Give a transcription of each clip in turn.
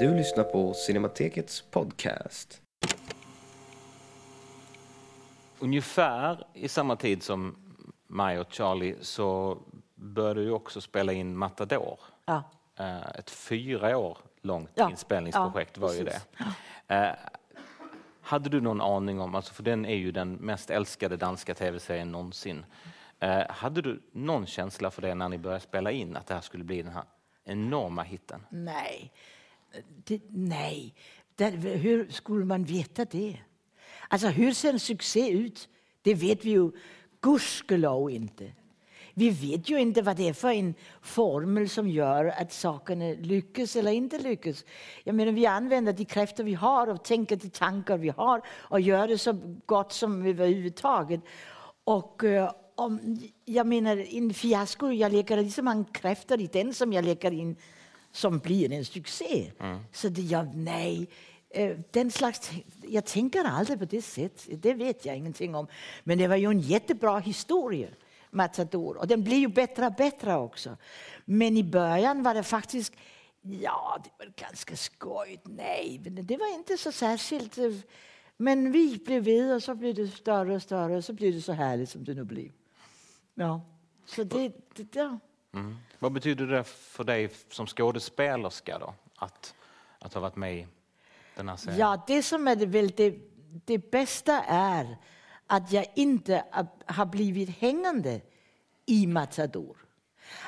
Du lyssnar på Cinematekets podcast. Ungefär i samma tid som Maj och Charlie så började du också spela in Matador. Ja. Eh, Ett fyra år långt Ja, inspelningsprojekt ja, var ju det. precis. Eh, Hade du någon aning om, alltså för den är ju den mest älskade danska tv-serien någonsin. Eh, Hade du någon känsla för det när ni började spela in, att det här skulle bli den här enorma hitten? Nej, det, nej. Det, hur skulle man veta det? Alltså hur ser en succé ut? Det vet vi ju gudskelov inte. Vi vet ju inte vad det är för en formel som gör att sakerna lyckas eller inte lyckas. Jag menar, vi använder de krafter vi har och tänker de tankar vi har och gör det så gott som överhuvudtaget. Och eh, om, jag menar, en fiasko, jag lägger lika många krafter i den som jag lägger in som blir en succé. Så det, jag, nej, eh, den slags, jag tänker aldrig på det sättet. Det vet jag ingenting om. Men det var ju en jättebra historia, Matador. Och den blir ju bättre och bättre också. Men i början var det faktiskt, ja, det var ganska skojigt. Nej, men det var inte så särskilt. eh, Men vi blev vid och så blev det större och större och så blev det så härligt som det nu blev. Ja, så det, det ja. Mm. Vad betyder det för dig som skådespelerska då? Att, att ha varit med i den här serien? Ja, det som är det, väl det, det bästa är att jag inte har blivit hängande i Matador.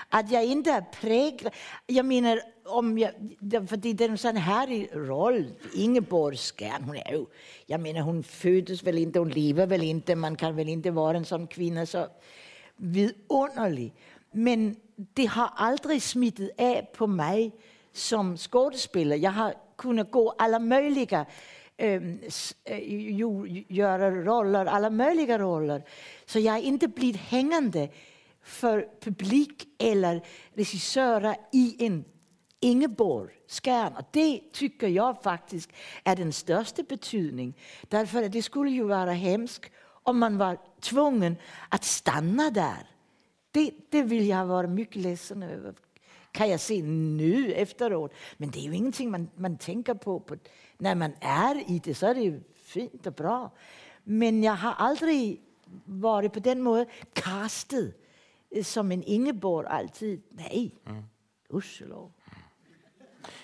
Att jag inte är präglad. Jag menar, om jag, för det är en sån här roll. Ingeborg Skjern, hon är ju, jag menar hon föddes väl inte, hon lever väl inte, man kan väl inte vara en sån kvinna så vidunderlig. Men det har aldrig smittat av på mig som skådespelare. Jag har kunnat gå alla möjliga göra roller, alla möjliga roller. Så jag har inte blivit hängande för publik eller regissörer i en Ingeborg Skjern. Och det tycker jag faktiskt är den största betydning. Därför att det skulle ju vara hemskt om man var tvungen att stanna där. Det, det vill jag vara mycket ledsen över. Kan jag se nu efteråt. Men det är ju ingenting man, man tänker på, på. När man är i det så är det ju fint och bra. Men jag har aldrig varit på den måten castad eh, som en Ingeborg alltid. Nej, gudskelov.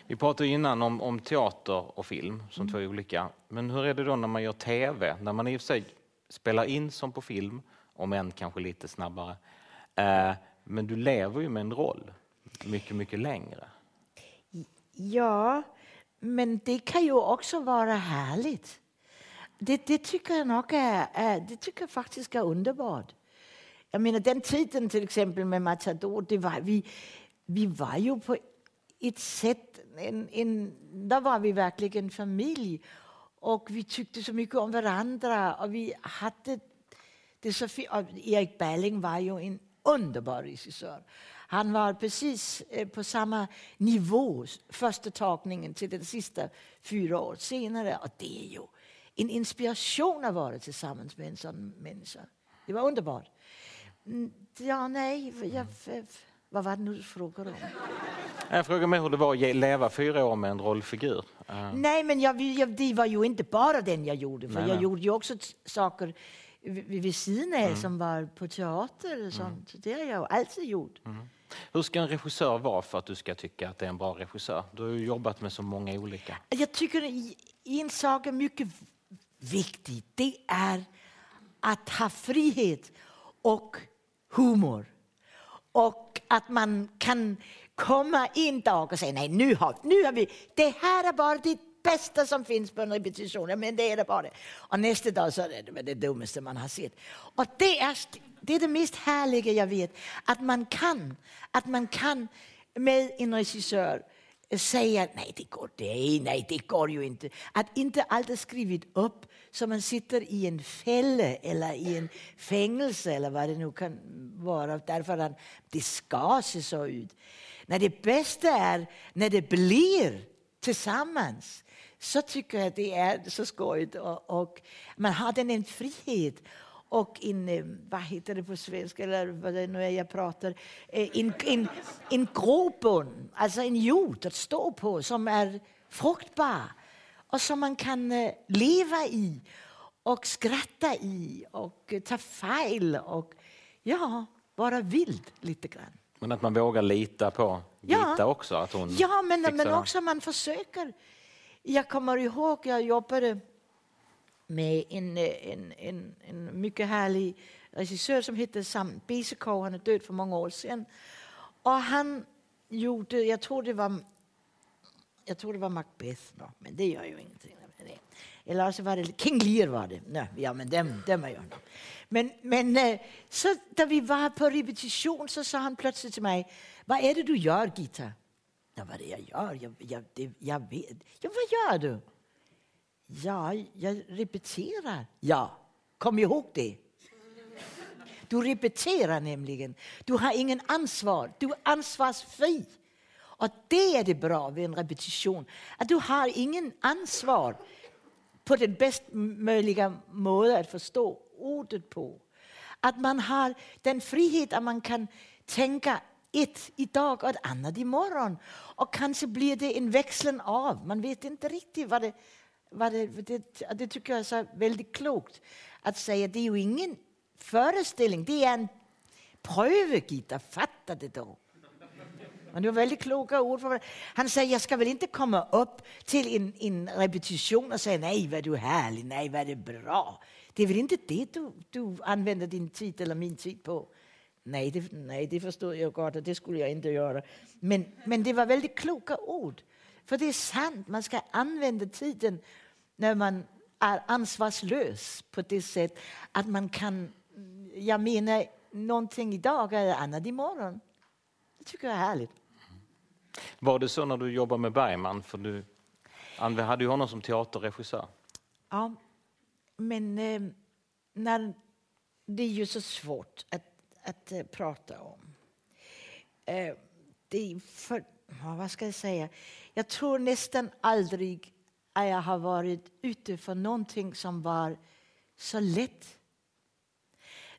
Vi pratade innan om, om teater och film som två olika. Men hur är det då när man gör tv? När man i och för sig spelar in som på film, om än kanske lite snabbare. Eh, men du lever ju med en roll mycket, mycket längre. Ja, men det kan ju också vara härligt. Det, det tycker jag nog är, det tycker jag faktiskt är underbart. Jag menar den tiden till exempel med Matador, det var, vi, vi var ju på ett sätt, en, en, där var vi verkligen en familj. Och vi tyckte så mycket om varandra och vi hade det så fint. Erik Berling var ju en underbar regissör. Han var precis eh, på samma nivå första tagningen till den sista fyra år senare. Och det är ju en inspiration att vara tillsammans med en sån människa. Det var underbart. Mm, Ja, nej, jag, vad var det nu du frågade om? Jag frågar mig hur det var att leva fyra år med en rollfigur. Nej, men jag, jag, det var ju inte bara den jag gjorde. För Nej, jag nej. gjorde ju också saker vid, sidan av som var på teater och sånt. Det har jag alltid gjort. Hur ska en regissör vara för att du ska tycka att det är en bra regissör? Du har ju jobbat med så många olika. Jag tycker en sak är mycket viktig. Det är att ha frihet och humor. Och att man kan komma en dag och säga nej, nu har, nu har vi, det här är bara det bästa som finns på en repetition. Men det är det bara. Och nästa dag så är det det dummaste man har sett. Och det är, det är det mest härliga jag vet. Att man kan, att man kan med en regissör eh, säga nej det går det, nej det går ju inte. Att inte allt är skrivet upp så man sitter i en fälla eller i en fängelse eller vad det nu kan vara därför att det ska se så ut. När det bästa är när det blir tillsammans så tycker jag det är så skojigt och, och man har den en frihet och en, eh, vad heter det på svenska, eller vad det nu är jag pratar, en, en, en grobund, alltså en jord att stå på som är fruktbar och som man kan eh, leva i och skratta i och eh, ta fel och ja, vara vild lite grann. Men att man vågar lita på Ja. Gita också? Att hon Ja, men, fixar men också man försöker. Jag kommer ihåg, jag jobbade med en, en, en, en mycket härlig regissör som hette Sam Besekov. Han är död för många år sedan. Och han gjorde, jag tror det var, jag tror det var Macbeth, no, men det gör ju ingenting. Eller så var det King Lear var det. Nej, ja, men dem, dem är jag. Men, men eh, så när vi var på repetition så sa han plötsligt till mig, vad är det du gör Gita? Ja, vad är det jag gör? Jag, jag, det, jag vet. Ja, vad gör du? Ja, jag repeterar. Ja, kom ihåg det. Du repeterar nämligen. Du har ingen ansvar. Du är ansvarsfri. Och det är det bra vid en repetition. Att du har ingen ansvar på den bäst möjliga måte att förstå ordet på. Att man har den frihet att man kan tänka ett idag och ett annat imorgon. Och kanske blir det en växling av. Man vet inte riktigt vad det... Vad det, det, det tycker jag är så väldigt klokt att säga. Det är ju ingen föreställning, det är en pröve, Gita. Fatta det då. Men det var väldigt kloka ord. För han säger, jag ska väl inte komma upp till en, en repetition och säga nej vad du är härlig, nej vad det är bra. Det är väl inte det du, du använder din tid eller min tid på. Nej det, nej, det förstår jag gott och det skulle jag inte göra. Men, men det var väldigt kloka ord. För det är sant, man ska använda tiden när man är ansvarslös på det sätt att man kan, jag menar någonting idag är annat imorgon. Det tycker jag är härligt. Var det så när du jobbade med Bergman? För du hade ju honom som teaterregissör. Ja, men eh, när, det är ju så svårt att, att eh, prata om. Eh, det för, vad ska jag säga? Jag tror nästan aldrig att jag har varit ute för någonting som var så lätt.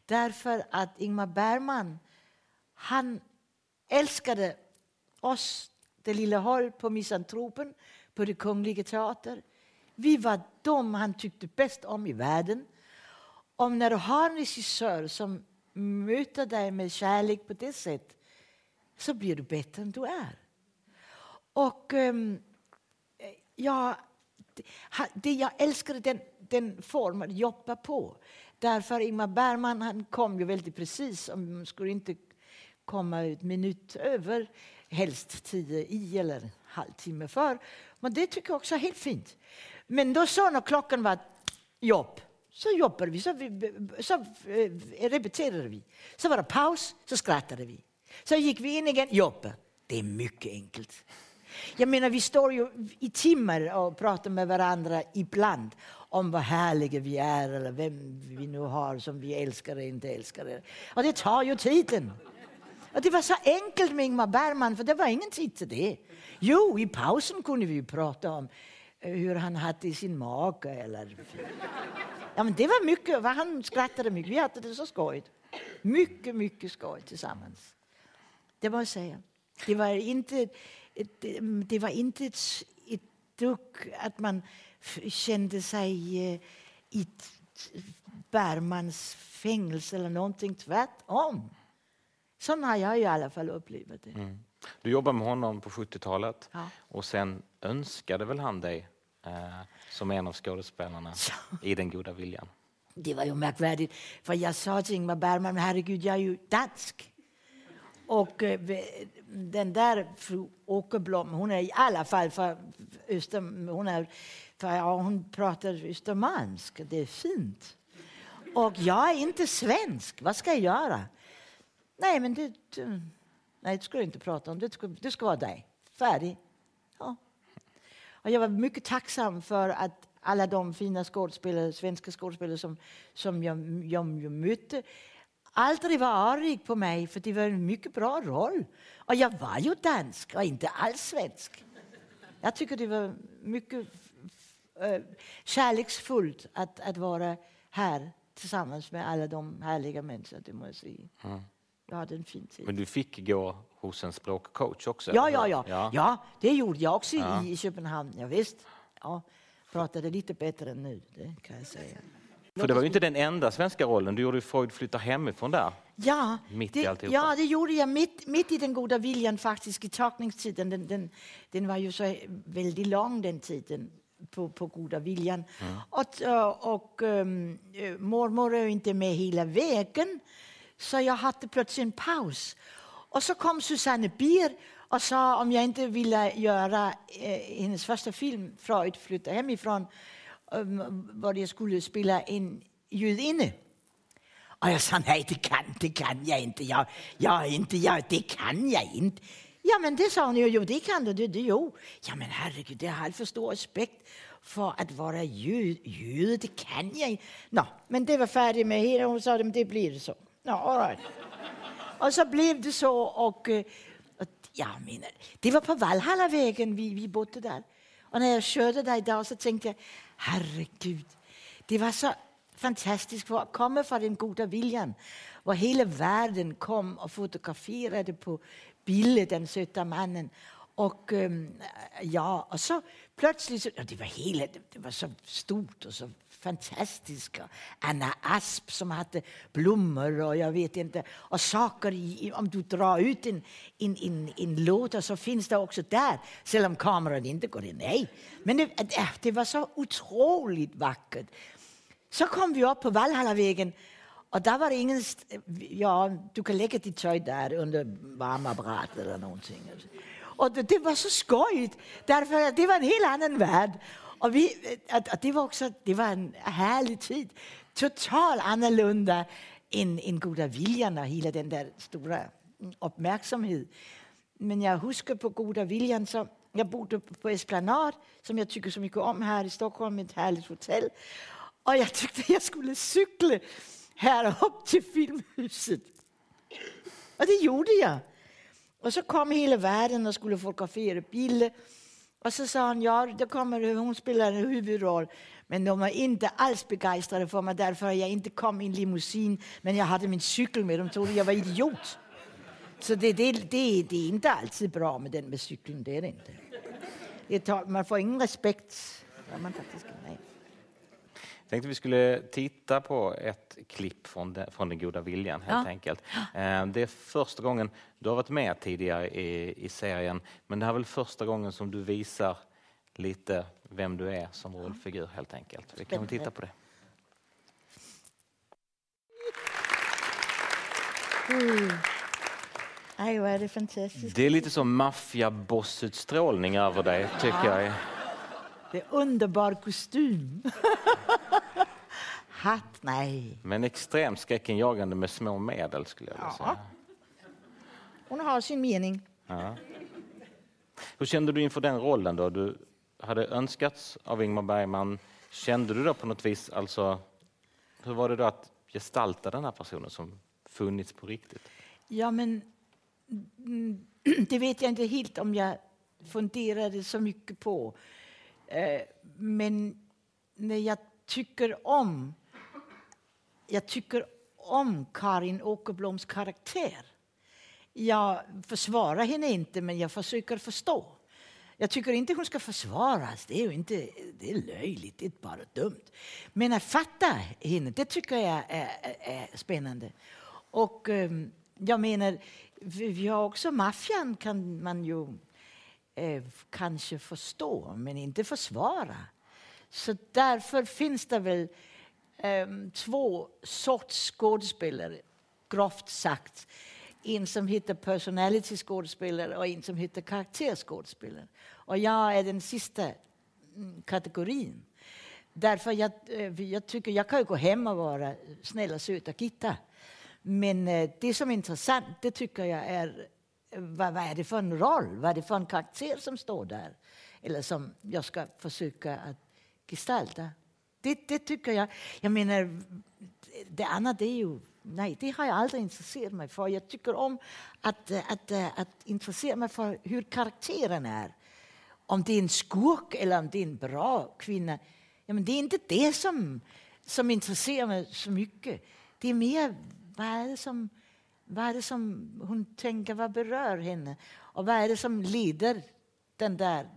Därför att Ingmar Bergman, han älskade oss, det lilla håll på Misantropen, på det Kungliga Teater. Vi var de han tyckte bäst om i världen. Om när du har en regissör som möter dig med kärlek på det sättet så blir du bättre än du är. Och ehm, ja, det, jag älskade den, den formen att jobba på. Därför Ingmar Bergman han kom ju väldigt precis. Man skulle inte komma ut minut över, helst tio i eller halvtimme för. Men det tycker jag också är helt fint. Men då så när klockan var jobb, så jobbade vi, så, vi, så eh, repeterade vi. Så var det paus, så skrattade vi. Så gick vi in igen, jobbade. Det är mycket enkelt. Jag menar, vi står ju i timmar och pratar med varandra ibland om vad härliga vi är eller vem vi nu har som vi älskar eller inte älskar. Och det tar ju tiden. Och det var så enkelt med Ingmar Bergman, för det var ingen tid till det. Jo, i pausen kunde vi prata om eh, hur han hade i sin mage. Eller... Ja, men det var mycket, han skrattade mycket. Vi hade det så skojigt. Mycket, mycket skoj tillsammans. Det måste jag säga. Det var inte, det var inte ett, ett dugg att man kände sig eh, i Bergmans fängelse eller någonting. Tvärtom. Så har jag i alla fall upplevt det. Du jobbade med honom på 70-talet Ja. och sen önskade väl han dig som en av skådespelarna i Den goda viljan. Det var ju märkvärdigt, för jag sa till Ingmar Bergman, herregud, jag är ju dansk. Och eh, den där fru Åkerblom, hon är i alla fall för Öster, hon, är, för, ja, hon pratar östermalmsk, det är fint. Och jag är inte svensk, vad ska jag göra? Nej, men det, nej, det ska jag inte prata om, det ska, det ska vara dig. Färdig. Ja. Och jag var mycket tacksam för att alla de fina skådespelare, svenska skådespelare som, som jag, jag, jag mötte aldrig var arg på mig, för det var en mycket bra roll. Och jag var ju dansk och inte alls svensk. Jag tycker det var mycket äh, kärleksfullt att, att vara här tillsammans med alla de härliga människorna, det må jag säga jag hade en fin tid. Men du fick gå hos en språkcoach också? Ja, ja, hur? ja, ja. det gjorde jag också Ja. i, i Köpenhamn. Ja, visst. Ja, pratade lite bättre än nu, det kan jag säga. För det var ju inte den enda svenska rollen. Du gjorde ju Freud flyttar hemifrån där. Ja, Mitt i det, alltihopa. ja, det gjorde jag mitt, mitt i den goda viljan faktiskt, i takningstiden. Den, den, den var ju så väldigt lång den tiden på, på goda viljan. Mm. Och, och, och um, mormor är ju inte med hela vägen, så jag hade plötsligt en paus. Och så kom Susanne Bier och sa om jag inte ville göra eh, hennes första film, Freud flyttar hemifrån, um, var jag skulle spela en judinne. Och jag sa nej, det kan, det kan jag inte. Jag, jag, inte jag, det kan jag inte. Ja, men det sa hon ju. Jo, det kan du. Det, det, jo. Ja, men herregud, jag har alltför stor respekt för att vara jud, jude. Det kan jag inte. Nå, men det var färdigt med hela. Hon sa att det blir så. Ja, all right. Och så blev det så. Och, eh, och jag menar, det var på Valhallavägen vi, vi bodde där. Och när jag körde där idag så tänkte jag, herregud, det var så fantastiskt för att komma från den goda viljan. Och hela världen kom och fotograferade på bilden, den söta mannen. Och ehm, ja, och så plötsligt, så, det var hela, det var så stort och så fantastiskt. Anna Asp som hade blommor och jag vet inte, och saker i, om du drar ut en, en, en, en låda så finns det också där, även om kameran inte går in. Nej, men äh, det, det var så otroligt vackert. Så kom vi upp på Valhallavägen och där var det ingen... Ja, du kan lägga ditt tøj där under varmapparatet eller någonting. Och det, det var så skojigt, därför att det var en helt annan värld. Och vi, att, att det var också det var en härlig tid. Totalt annorlunda än, än goda viljan och hela den där stora uppmärksamheten. Men jag huskar på goda viljan så jag bodde på Esplanad som jag tycker så mycket om här i Stockholm, ett härligt hotell. Och jag tyckte jag skulle cykla här upp till Filmhuset. Och det gjorde jag. Och så kom hela världen och skulle få bilder. Och så sa hon, ja, då kommer hon spelar en huvudroll. Men de var inte alls begeistrade för mig därför att jag inte kom i en limousin men jag hade min cykel med. De trodde jag var idiot. Så det, det, det, det är inte alltid bra med den med cykeln, det är det inte. Det tar, man får ingen respekt. Ja, man faktiskt, nej. Tänkte vi skulle titta på ett klipp från, de, från Den goda viljan helt Ja. enkelt. Eh, Det är första gången, du har varit med tidigare i, i serien, men det här är väl första gången som du visar lite vem du är som rollfigur helt enkelt. Vi kan väl titta på det. Nej, vad är det fantastiskt. Det är lite som maffiabossutstrålning över dig tycker jag. Det är underbar kostym. Hatt, nej. Men extremt skräckinjagande med små medel skulle jag vilja Ja. säga. Hon har sin mening. Ja. Hur kände du inför den rollen då? Du hade önskats av Ingmar Bergman. Kände du då på något vis, alltså, hur var det då att gestalta den här personen som funnits på riktigt? Ja, men mm, det vet jag inte helt om jag funderade så mycket på. Eh, Men när jag tycker om jag tycker om Karin Åkerbloms karaktär. Jag försvarar henne inte, men jag försöker förstå. Jag tycker inte hon ska försvaras. Det är ju inte det är löjligt, det är bara dumt. Men att fatta henne, det tycker jag är, är, är spännande. Och um, jag menar, vi vi har också maffian kan man ju eh, kanske förstå, men inte försvara. Så därför finns det väl ehm, två sorts skådespelare, grovt sagt. En som heter personality skådespelare och en som heter karaktärsskådespelare. Och jag är den sista mm, kategorin. Därför jag, eh, jag tycker jag kan ju gå hem och vara snäll och söt och gitta. Men eh, det som är intressant, det tycker jag är eh, vad, vad är det för en roll? Vad är det för en karaktär som står där? Eller som jag ska försöka att gestalta. Det, det tycker jag. Jag menar, det andra det är ju... Nej, det har jag aldrig intresserat mig för. Jag tycker om att, att, att, att intressera mig för hur karaktären är. Om det är en skurk eller om det är en bra kvinna. Ja, men det är inte det som, som intresserar mig så mycket. Det är mer vad är det som, vad är det som hon tänker, vad berör henne? Och vad är det som leder den där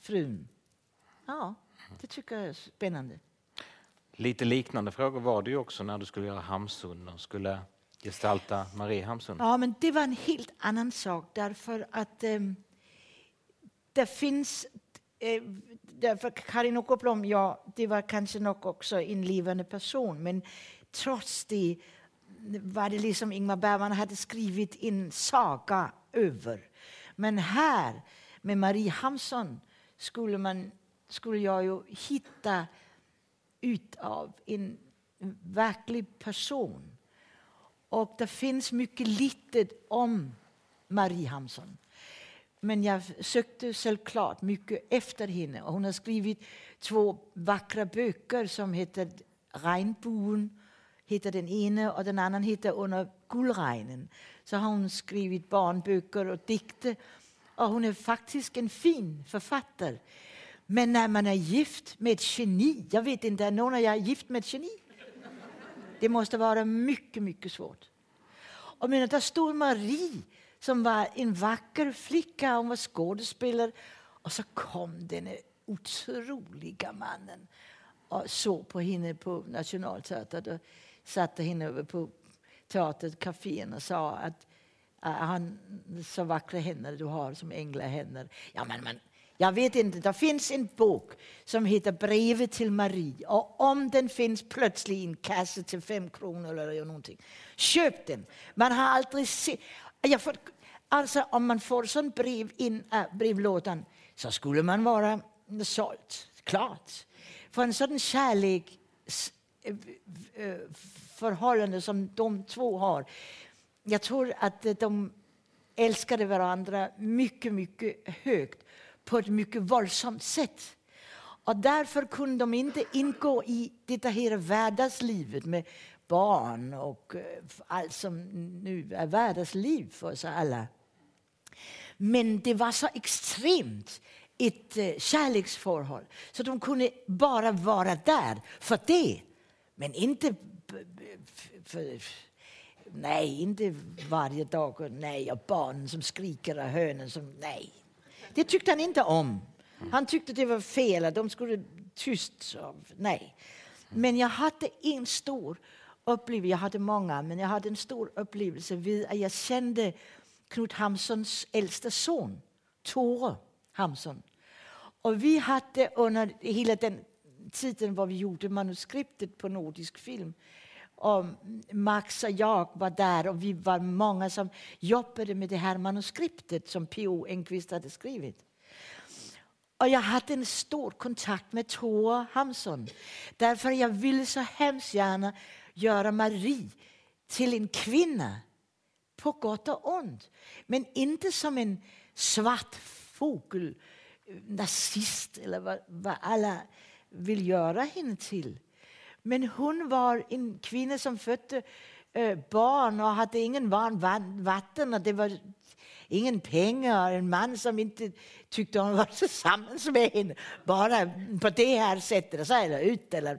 frun? Ja, det tycker jag är spännande. Lite liknande frågor var det ju också när du skulle göra Hamsun och skulle gestalta Marie Hamsun. Ja, men det var en helt annan sak därför att eh, det finns eh, därför Karin Åkerblom, ja, det var kanske nog också en levande person, men trots det var det liksom Ingmar Bergman hade skrivit en saga över. Men här, med Marie Hamsun, skulle, man, skulle jag ju hitta utav en verklig person. Och det finns mycket litet om Marie Hamson. Men jag sökte självklart mycket efter henne. Och hon har skrivit två vackra böcker som heter Regnbuen heter den ena och den andra heter Under guldregnen. Så har hon skrivit barnböcker och dikter. Och hon är faktiskt en fin författare. Men när man är gift med ett geni, jag vet inte, är någon av er gift med ett geni? Det måste vara mycket, mycket svårt. Och men där stod Marie som var en vacker flicka, hon var skådespelare. Och så kom den otroliga mannen och såg på henne på Nationalteatern och satte henne över på teatert, och sa att ah, han så vackra händer du har som änglahänder. Ja, men, men, jag vet inte, det finns en bok som heter Brevet till Marie och om den finns plötsligt i en kasse till fem kronor eller någonting, köp den. Man har aldrig sett... Jag får, alltså om man får sånt brev in äh, brevlådan så skulle man vara såld, klart. För en sådan kärlek eh, eh, förhållande som de två har. Jag tror att de älskade varandra mycket, mycket högt på ett mycket våldsamt sätt. Och därför kunde de inte ingå i det här vardagslivet med barn och eh, allt som nu är vardagsliv för oss alla. Men det var så extremt ett eh, kärleksförhållande så de kunde bara vara där för det. Men inte för, nej, inte varje dag. Nej, och barnen som skriker och hönen som... Nej. Det tyckte han inte om. Han tyckte det var fel, att de skulle tyst. Nej. Men jag hade en stor upplevelse, jag hade många, men jag hade en stor upplevelse vid att jag kände Knut Hamsons äldsta son, Tore Hamson. Och vi hade under hela den tiden var vi gjorde manuskriptet på Nordisk film. Och Max och jag var där och vi var många som jobbade med det här manuskriptet som P.O. Enquist hade skrivit. Och jag hade en stor kontakt med Tore Hamson Därför jag ville så hemskt gärna göra Marie till en kvinna. På gott och ont. Men inte som en svart fågel, nazist eller vad, vad alla vill göra henne till. Men hon var en kvinna som födde øh, barn och hade ingen varm vatten och det var ingen pengar. En man som inte tyckte hon var tillsammans med henne bara på det här sättet. Så eller ut eller.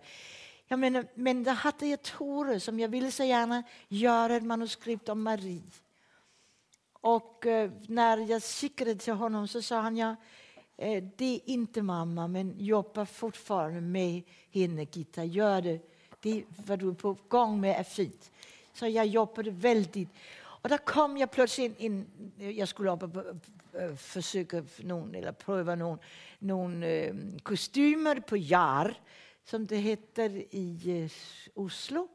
Jag menar, men då hade jag Tore som jag ville så gärna göra ett manuskript om Marie. Och øh, när jag skickade till honom så sa han ja, Eh, det är inte mamma, men jobba fortfarande med henne, Gitta. Gör det. Det vad du är på gång med är fint. Så jag jobbade väldigt. Och där kom jag plötsligt in. Jag skulle upp och eh, försöka någon, eller pröva någon, någon eh, kostymer på JAR, som det heter i Oslo.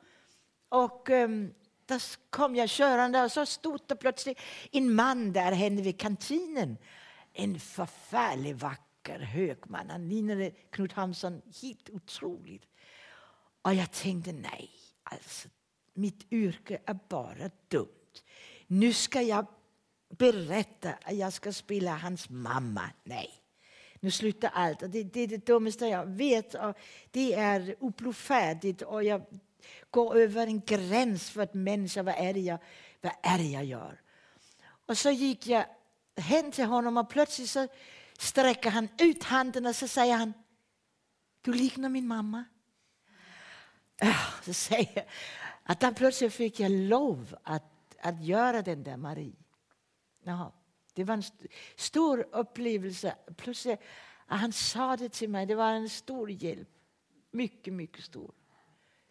Och ehm, där kom jag körande och så stod det plötsligt en man där henne vid kantinen en förfärligt vacker högman. Han liknade Knut Hamsun helt otroligt. Och jag tänkte, nej, alltså, mitt yrke är bara dumt. Nu ska jag berätta att jag ska spela hans mamma. Nej, nu slutar allt. Det, det är det dummaste jag vet. Och det är oblodfärdigt och jag går över en gräns för att människa, vad är det jag, vad är det jag gör? Och så gick jag hen till honom och plötsligt så sträcker han ut handen och så säger han Du liknar min mamma. Äh, så säger jag att där plötsligt fick jag lov att, att göra den där Marie. Jaha. Det var en st stor upplevelse. Plötsligt, att han sa det till mig, det var en stor hjälp. Mycket, mycket stor.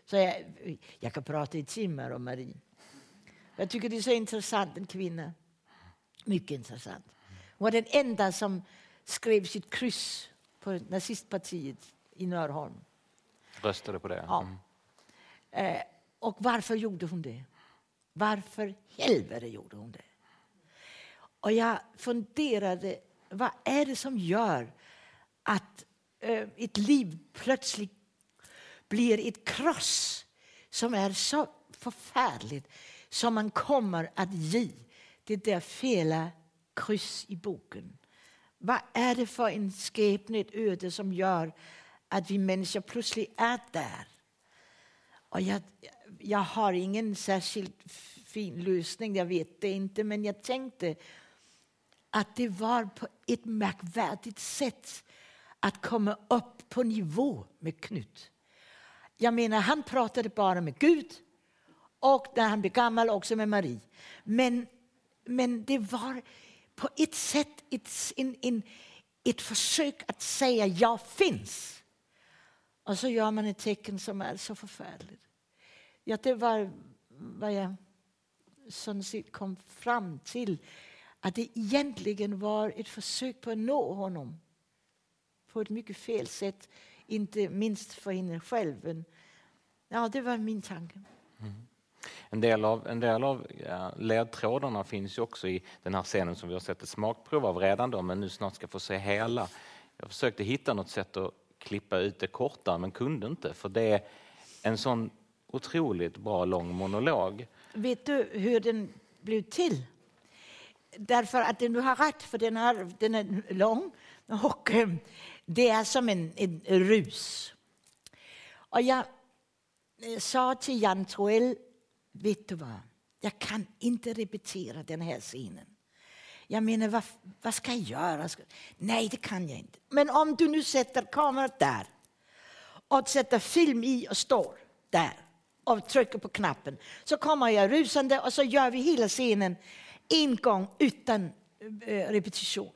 Så jag, jag kan prata i timmar om Marie. Jag tycker det är så intressant, en kvinna. Mycket intressant. Hon var den enda som skrev sitt kryss på nazistpartiet i Nörholm. Röstade på det? Ja. Eh, och varför gjorde hon det? Varför helvete gjorde hon det? Och jag funderade, vad är det som gör att eh, ett liv plötsligt blir ett kross som är så förfärligt som man kommer att ge det där fela kryss i boken. Vad är det för en skepnad, ett öde som gör att vi människor plötsligt är där? Och jag, jag har ingen särskilt fin lösning, jag vet det inte, men jag tänkte att det var på ett märkvärdigt sätt att komma upp på nivå med Knut. Jag menar, han pratade bara med Gud och när han blev gammal också med Marie. Men, men det var på ett sätt ett, en, en, ett försök att säga jag finns. Och så gör man ett tecken som är så förfärligt. Ja, det var vad jag kom fram till. Att det egentligen var ett försök på att nå honom på ett mycket fel sätt. Inte minst för henne själv. Men, ja, det var min tanke. Mm. En del av, en del av ledtrådarna finns ju också i den här scenen som vi har sett ett smakprov av redan då, men nu snart ska få se hela. Jag försökte hitta något sätt att klippa ut det kortare men kunde inte för det är en sån otroligt bra lång monolog. Vet du hur den blev till? Därför att du har rätt, för den är, den är lång och eh, det är som en, en rus. Och jag eh, sa till Jan Troell, vet du vad, jag kan inte repetera den här scenen. Jag menar, vad, vad ska jag göra? Nej, det kan jag inte. Men om du nu sätter kameran där och sätter film i och står där och trycker på knappen så kommer jag rusande och så gör vi hela scenen en gång utan eh, repetition.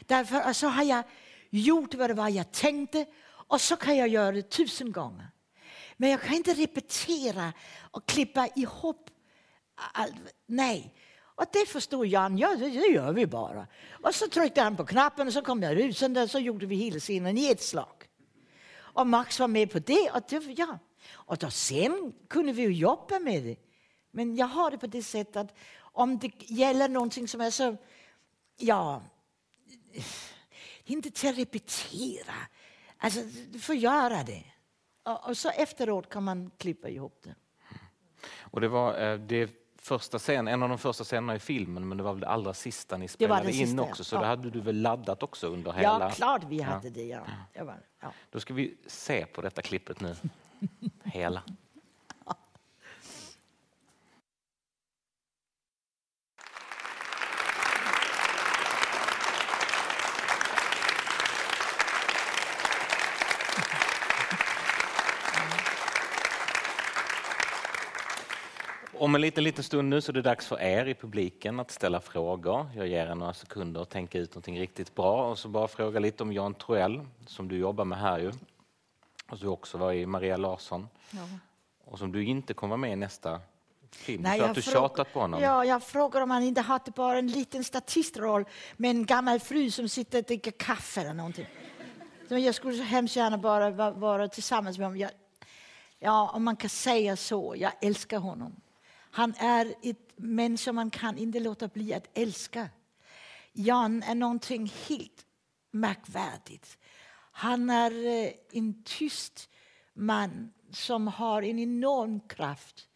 Därför så har jag gjort vad det var jag tänkte och så kan jag göra det tusen gånger. Men jag kan inte repetera och klippa ihop allt. Nej. Och det förstod Jan, ja det, det gör vi bara. Och så tryckte han på knappen och så kom jag rusande och så gjorde vi hela scenen i ett slag. Och Max var med på det och, det, ja. och då sen kunde vi ju jobba med det. Men jag har det på det sättet att om det gäller någonting som är så, ja, inte till att repetera. Alltså, du får göra det. Och, så efteråt kan man klippa ihop det. Och det var eh, det första scen, en av de första scenerna i filmen, men det var väl det allra sista ni spelade in sista, också, så ja. det hade du väl laddat också under hela... Ja, klart vi hade ja. det. Ja. ja. Var, ja. Då ska vi se på detta klippet nu, hela. Om en liten, liten stund nu så är det dags för er i publiken att ställa frågor. Jag ger er några sekunder att tänka ut något riktigt bra och så bara fråga lite om Jan Troell som du jobbar med här ju. Och du också var i Maria Larsson. Ja. Och som du inte kommer med i nästa film. Nej, för att du tjatat på honom. Ja, jag frågar om han inte hade bara en liten statistroll med en gammal fru som sitter och dricker kaffe eller någonting. Så jag skulle så hemskt gärna bara vara, vara tillsammans med honom. Jag, ja, om man kan säga så. Jag älskar honom. Han är ett människa man kan inte låta bli att älska. Jan är någonting helt märkvärdigt. Han är eh, en tyst man som har en enorm kraft.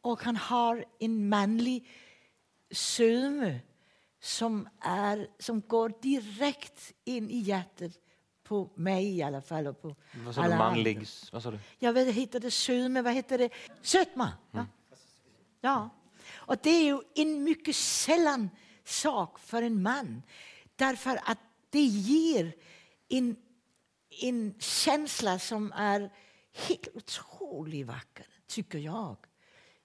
Och han har en manlig södme som, är, som går direkt in i hjärtat på mig i alla fall. Och på vad sa du? Manlig? Vad sa du? Jag vet, heter det södme? Vad heter det? Sötma. Mm. Ja. Ja. Och det är ju en mycket sällan sak för en man. Därför att det ger en, en känsla som är helt otroligt vacker, tycker jag.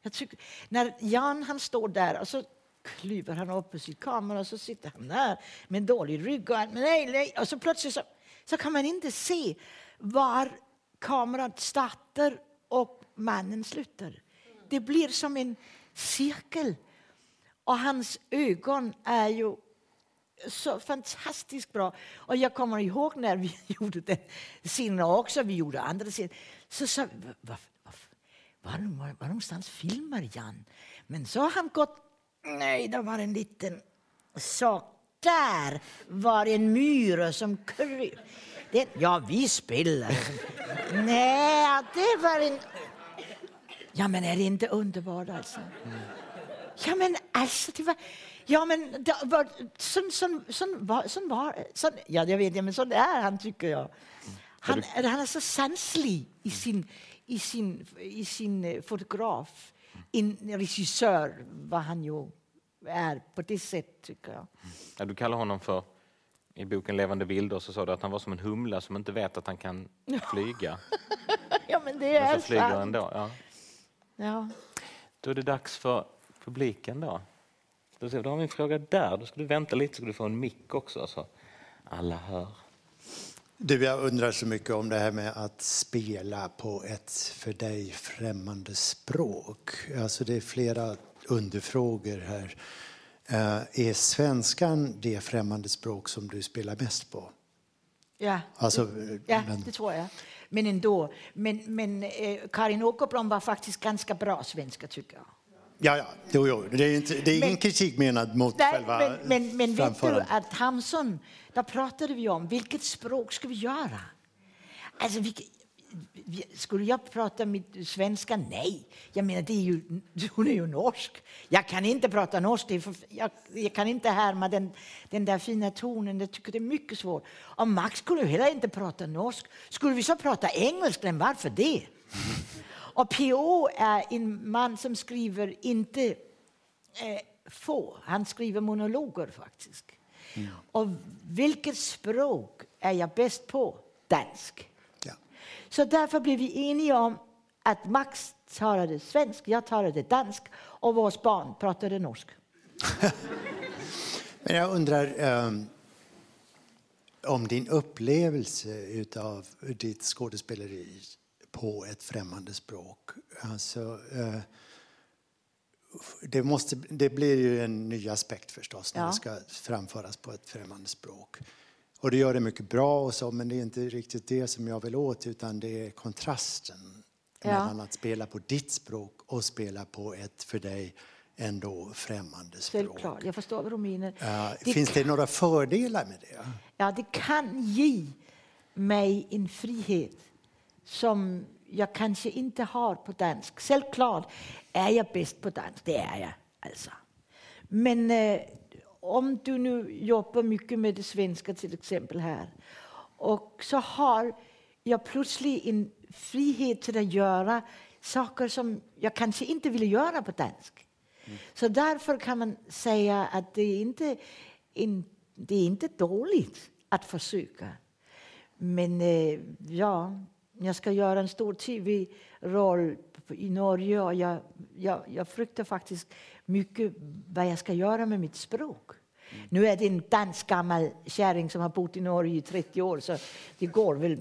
Jag tycker, när Jan han står där och så klyver han upp på sin kamera och så sitter han där med en dålig rygg och, men nej, nej, och så plötsligt så, så kan man inte se var kameran startar och mannen slutar. Det blir som en cirkel. Och hans ögon är ju så fantastiskt bra. Och jag kommer ihåg när vi gjorde den scenen också, vi gjorde andra scener. Så sa vi, var, var, var, var, var någonstans filmar Jan? Men så har han gått, nej det var en liten sak. Där var en myra som kryp. Ja, vi spelar. nej, det var en... Ja, men är det inte underbart alltså? Ja, men alltså, det var... Ja, men det var, sån, sån, sån, var, sån var... Sån, ja, jag vet men sån är han, tycker jag. Han, han är så sanslig i sin, i sin, i sin eh, fotograf. En regissör var han ju är på det sättet, tycker jag. Ja, du kallar honom för, i boken Levande bilder, så sa du att han var som en humla som inte vet att han kan flyga. Ja, men det Men är så flyger sant. ändå. Ja. Ja. Då är det dags för publiken då. Då, har vi en fråga där. Då ska du vänta lite så ska du få en mick också så alla hör. Du, jag undrar så mycket om det här med att spela på ett för dig främmande språk. Alltså det är flera underfrågor här. Eh, är svenskan det främmande språk som du spelar mest på? Ja, Alltså, ja men- det tror jag. Men ändå. Men, men eh, Karin Åkerblom var faktiskt ganska bra svenska, tycker jag. Ja, ja, jo, jo. Det är, inte, det är ingen Men- kritik menad mot Nej, själva men, men, men vet du att Hamsun, där pratade vi om vilket språk ska vi göra? Alltså, vi, skulle jag prata mitt svenska? Nej. Jag menar, det är ju, hon är ju norsk. Jag kan inte prata norsk. Det är för, jag, jag kan inte härma den, den där fina tonen. Jag tycker det är mycket svårt. Och Max skulle ju heller inte prata norsk. Skulle vi så prata engelska? Men varför det? Och P.O. är en man som skriver inte eh, få. Han skriver monologer faktiskt. Och vilket språk är jag bäst på? Dansk. Så därför blev vi eniga om att Max talade svensk, jag talade dansk och vårt barn pratade norsk. Men jag undrar ehm, om din upplevelse av ditt skådespeleri på ett främmande språk. Alltså, eh, det, måste, det blir ju en ny aspekt förstås när Ja. det ska framföras på ett främmande språk. Och det gör det mycket bra och så, men det är inte riktigt det som jag vill åt utan det är kontrasten Ja. mellan att spela på ditt språk och spela på ett för dig ändå främmande språk. Självklart, jag förstår vad du menar. Ja, Det finns det några fördelar med det? Ja, det kan ge mig en frihet som jag kanske inte har på dansk. Självklart är jag bäst på dansk, det är jag. Alltså. Men eh, om du nu jobbar mycket med det svenska till exempel här och så har jag plötsligt en frihet till att göra saker som jag kanske inte ville göra på dansk. Så därför kan man säga att det är inte, en, det är inte dåligt att försöka. Men eh, ja, jag ska göra en stor tv-roll i Norge och jag, jag, jag fruktar faktiskt mycket vad jag ska göra med mitt språk. Nu är det en dansk gammal kärring som har bott i Norge i 30 år så det går väl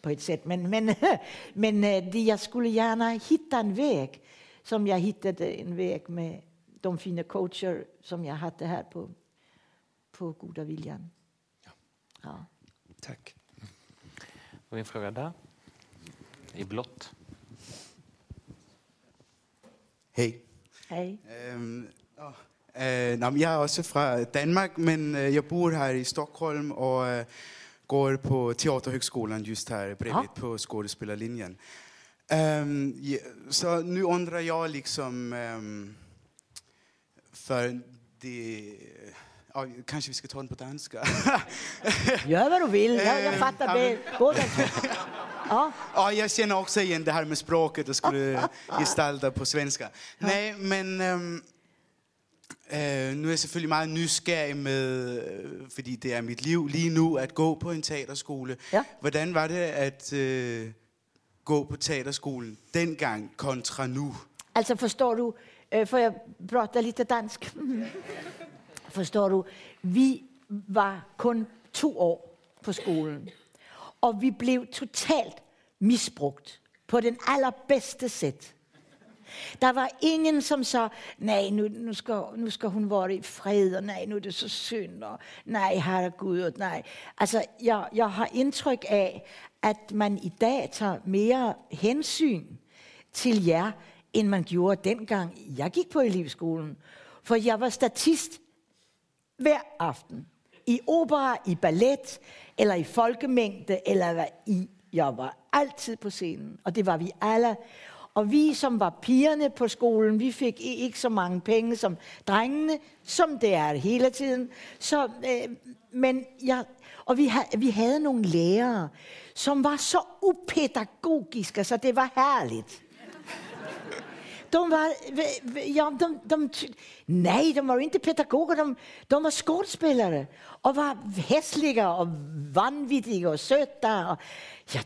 på ett sätt. Men, men, men eh, det, jag skulle gärna hitta en väg som jag hittade en väg med de fina coacher som jag hade här på, på Goda Viljan. Ja. Tack. Har vi en fråga där? I blått. Hej. Hej. Øh, nå, men jeg er også fra Danmark, men øh, jeg bor her i Stockholm og øh, går på Teaterhögskolan just här bredvid Ja. på skådespelarlinjen. Ja, så nu undrar jag liksom, øhm, för det... Ja, kanske vi ska ta den på danska. Gör vad du vill, jag, jag Eh, fattar ja. Båda. Ja. Ja, jag känner också igen det här med språket och skulle gestalta på svenska. Nej, men øh, nu er jeg selvfølgelig meget nysgerrig med, øh, fordi det er mit liv lige nu, at gå på en teaterskole. Ja. Hvordan var det at øh, gå på teaterskolen dengang kontra nu? Alltså förstår du, eh, får jag prata lite dansk? Förstår du, vi var kun två år på skolan och vi blev totalt missbrukt på den allra bästa sätt. Det var ingen som sa nej, nu, nu, ska, nu ska hon vara i fred och nej, nu är det så synd och nej, herregud och nej. Alltså, jag, jag har intryck av att man idag tar mer hänsyn till er än man gjorde den gång jag gick på elevskolan. För jag var statist varje afton. I opera, i ballet, eller i folkemængde, eller hvad i. Jeg var altid på scenen, og det var vi alle. Og vi, som var pigerne på skolen, vi fik ikke så mange penge som drengene, som det er hele tiden. Så, øh, men jeg, og vi, ha, vi havde nogle lærere, som var så upædagogiske, så det var herligt. De var, ja, de, de, nej, de var inte pedagoger, de, de var skådespelare och var hässliga och vanvittiga och söta. Och, ja,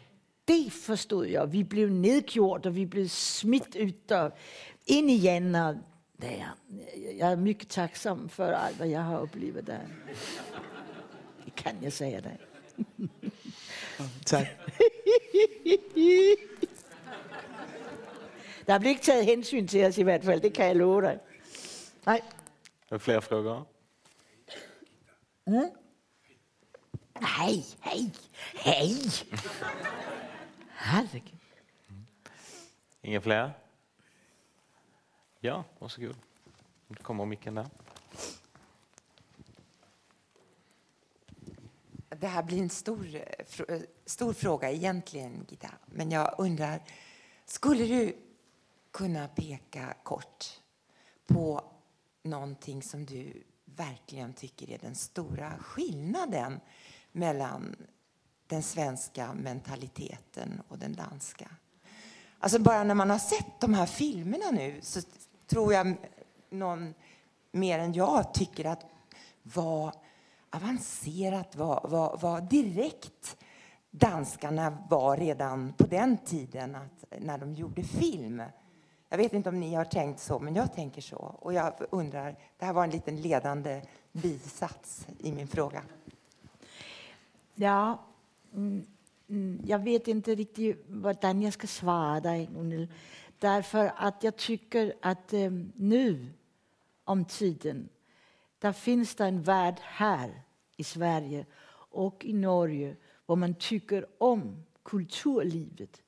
det förstod jag. Vi blev nedgjort och vi blev smitt ut och in igen. Och, det, jag är mycket tacksam för allt vad jag har upplevt där. Det kan jag säga dig. Tak. Der bliver ikke taget hensyn til os i hvert fald, det kan jeg love dig. Nej. Är det fler frågor? Hej, hej, hej. Herregud. Inga fler? Ja, varsågod. Nu kommer micken där. Det här blir en stor, eh, eh, stor fråga egentligen, Gita. Men jag undrar, skulle du kunna peka kort på någonting som du verkligen tycker är den stora skillnaden mellan den svenska mentaliteten och den danska? Alltså bara när man har sett de här filmerna nu så tror jag någon mer än jag tycker att vad avancerat, vad, vad, vad direkt danskarna var redan på den tiden att, när de gjorde film. Jag vet inte om ni har tänkt så, men jag tänker så. Och jag undrar, det här var en liten ledande bisats i min fråga. Ja, mm, mm, jag vet inte riktigt hur jag ska svara dig, Gunhild. Därför att jag tycker att ehm, nu, om tiden, där finns det en värld här i Sverige och i Norge hvor man tycker om kulturlivet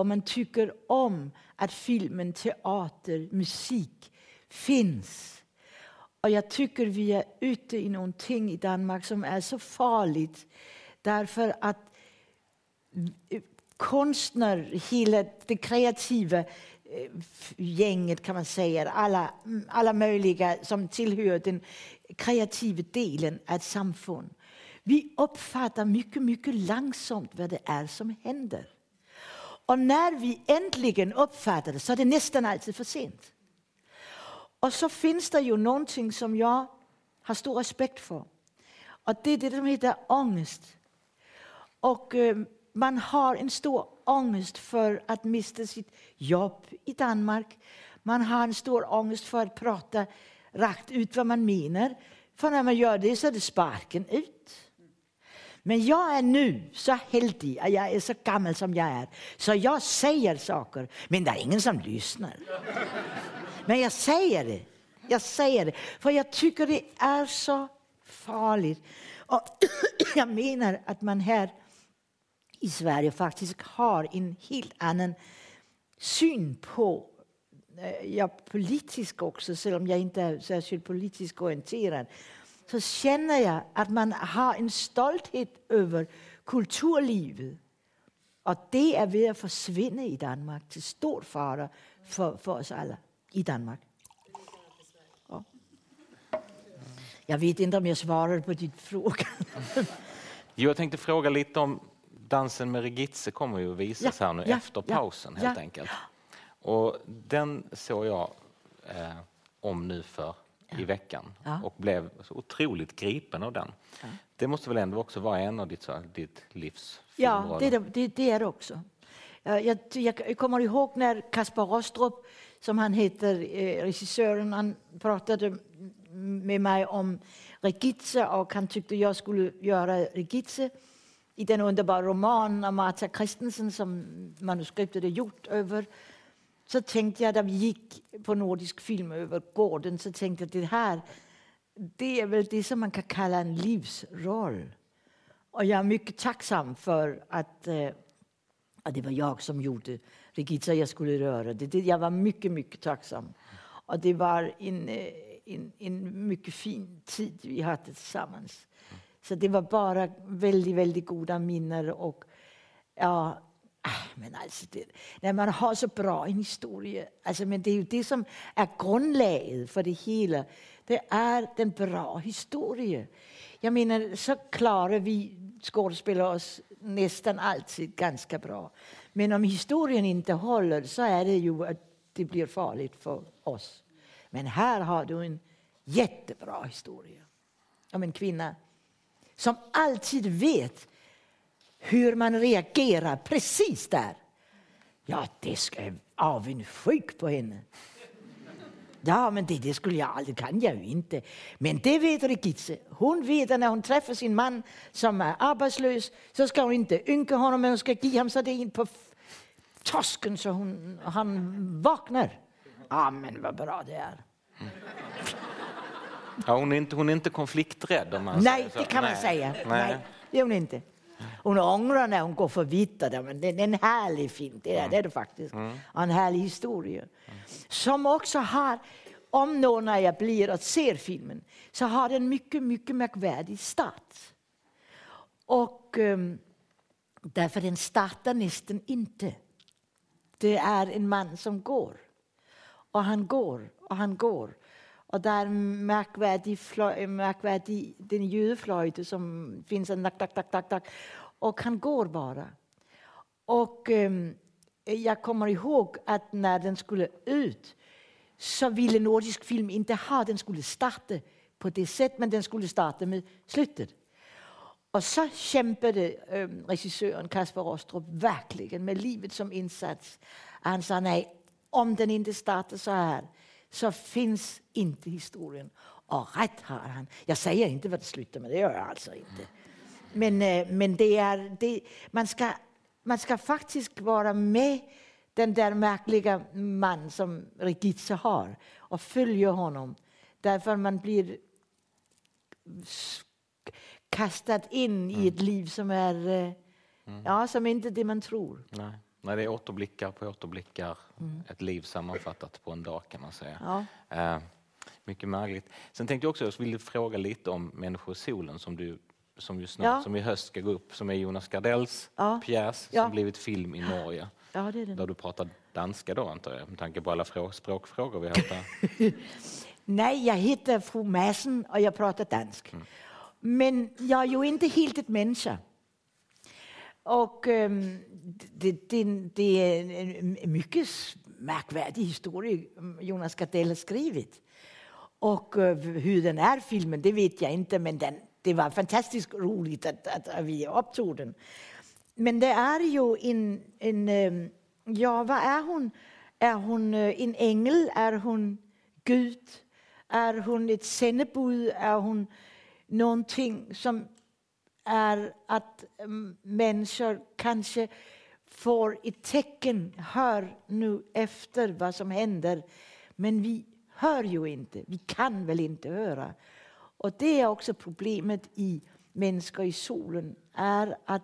vad man tycker om att filmen, teater, musik finns. Och jag tycker vi är ute i någonting i Danmark som är så farligt. Därför att konstnärer, hela det kreativa eh, gänget kan man säga, alla, alla möjliga som tillhör den kreativa delen av ett samfund. Vi uppfattar mycket, mycket långsamt vad det är som händer. Och när vi äntligen uppfattar det så är det nästan alltid för sent. Och så finns det ju någonting som jag har stor respekt för. Och det är det som heter ångest. Och eh, man har en stor ångest för att mista sitt jobb i Danmark. Man har en stor ångest för att prata rakt ut vad man menar. För när man gör det så är det sparken ut. Men jag är nu så heldig jag är så gammal som jag är. Så jag säger saker, men det är ingen som lyssnar. Men jag säger det. Jag säger det. För jag tycker det är så farligt. Och jag menar att man här i Sverige faktiskt har en helt annan syn på eh, ja, politisk också, även om jag inte är särskilt politiskt orienterad, så känner jag att man har en stolthet över kulturlivet. Och det är vid att försvinna i Danmark till stor fara för, för oss alla i Danmark. Ja. Jag vet inte om jag svarade på din fråga. Jag tänkte fråga lite om Dansen med Regitze kommer ju att visas Ja, här nu ja, efter ja, pausen helt ja. enkelt. Och den såg jag eh, om nu för i veckan Ja. och blev så otroligt gripen av den. Det måste väl ändå också vara en av ditt, så, ditt livs Ja, det, det, det, är det också. Jag, jag, kommer ihåg när Kaspar Rostrup som han heter, eh, regissören, han pratade med mig om Regitze och han tyckte jag skulle göra Regitze i den underbara romanen av Marta Christensen som manuskriptet är gjort över. Så tänkte jag, när vi gick på Nordisk film över gården, så tänkte jag det här, det är väl det som man kan kalla en livsroll. Och jag är mycket tacksam för att, eh, att det var jag som gjorde Regitze jag skulle röra. Det, det, jag var mycket, mycket tacksam. Och det var en, eh, en, en mycket fin tid vi hade tillsammans. Så det var bara väldigt, väldigt goda minnen. Och, ja, Ah, men alltså det, när man har så bra en historia, alltså, men det är ju det som är grundlaget för det hela. Det är den bra historien. Jag menar, så klarar vi skådespelare oss nästan alltid ganska bra. Men om historien inte håller så är det ju att det blir farligt för oss. Men här har du en jättebra historia om en kvinna som alltid vet hur man reagerar precis där. Ja, det ska jag avundsjuk på henne. Ja, men det, det skulle jag aldrig, kan jag ju inte. Men det vet Regitze. Hon vet att när hon träffar sin man som är arbetslös så ska hon inte ynka honom, men hon ska ge honom så det in på tosken så hon, han vaknar. Ja, men vad bra det är. Ja, hon, är inte, hon är inte konflikträdd om man Nej, säger så. det kan man Nej. säga. Nej. Nej, det är hon inte. Hon ångrar när hon går för vitt. Men det är en härlig film, det är det, är det faktiskt. Och en härlig historia. Som också har, om någon av er blir och ser filmen, så har den mycket, mycket märkvärdig start. Och um, därför den startar nästan inte. Det är en man som går. Och han går och han går. Och där märkvärdig, märkvärdig den ljudflöjt som finns en tack, tack, tack, tack, tack. Och han går bara. Och eh, jag kommer ihåg att när den skulle ut så ville Nordisk film inte ha den skulle starta på det sättet, men den skulle starta med slutet. Och så kämpade eh, regissören Kasper Rostrup verkligen med livet som insats. Han sa nej, om den inte startar så här så finns inte historien. Och rätt har han. Jag säger inte vad det slutar med, det gör jag alltså inte. Men, eh, men det är, det, man, ska, man ska faktiskt vara med den där märkliga man som Regitze har och följa honom. Därför man blir kastad in i ett liv som är eh, ja, som inte är det man tror. Nej. Nej, det är återblickar på återblickar. Ett liv sammanfattat på en dag kan man säga. Ja. Eh, mycket märkligt. Sen tänkte jag också, jag ville fråga lite om Människor i solen som du som ju snart, Ja. som i höst ska gå upp, som är Jonas Gardells Ja. pjäs Ja. som blivit film i Norge. Ja, det är den. Där du pratar danska då antar jag, med tanke på alla frå- språkfrågor vi har. Nej, jag heter fru Madsen och jag pratar dansk. Men jag är ju inte helt ett människa. Och ehm, det, det, det är en mycket märkvärdig historia Jonas Gardell har skrivit. Och eh, hur den är filmen, det vet jag inte, men den, det var fantastiskt roligt att, att, att vi upptog den. Men det är ju en, en ehm, ja vad är hon? Är hon eh, en ängel? Är hon Gud? Är hon ett sändebud? Är hon någonting som är att ehm, människor kanske får ett tecken, hör nu efter vad som händer. Men vi hör ju inte, vi kan väl inte höra. Och det är också problemet i Människor i solen, är att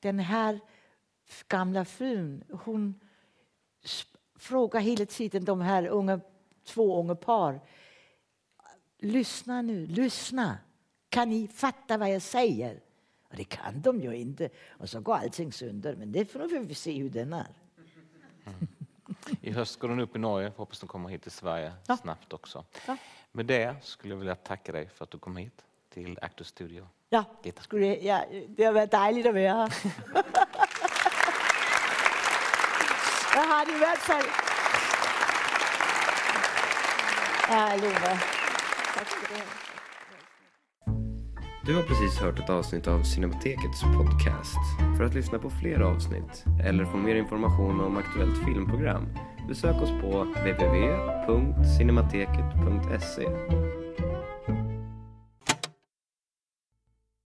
den här gamla frun, hon frågar hela tiden de här unga, två unga par. Lyssna nu, lyssna. Kan ni fatta vad jag säger? Och det kan de ju inte. Och så går allting sönder. Men det får vi se hur den är. Mm. I höst går den upp i Norge, hoppas den kommer hit till Sverige Ja. snabbt också. Ja. Med det skulle jag vilja tacka dig för att du kom hit till Actors Studio. Ja, Gitta. skulle, ja, det har varit dejligt att vara här. Jag har det i hvert fall. Ja, Lone. Tack ska du ha. Du har precis hört ett avsnitt av Cinematekets podcast. För att lyssna på fler avsnitt eller få mer information om aktuellt filmprogram, besök oss på www.cinemateket.se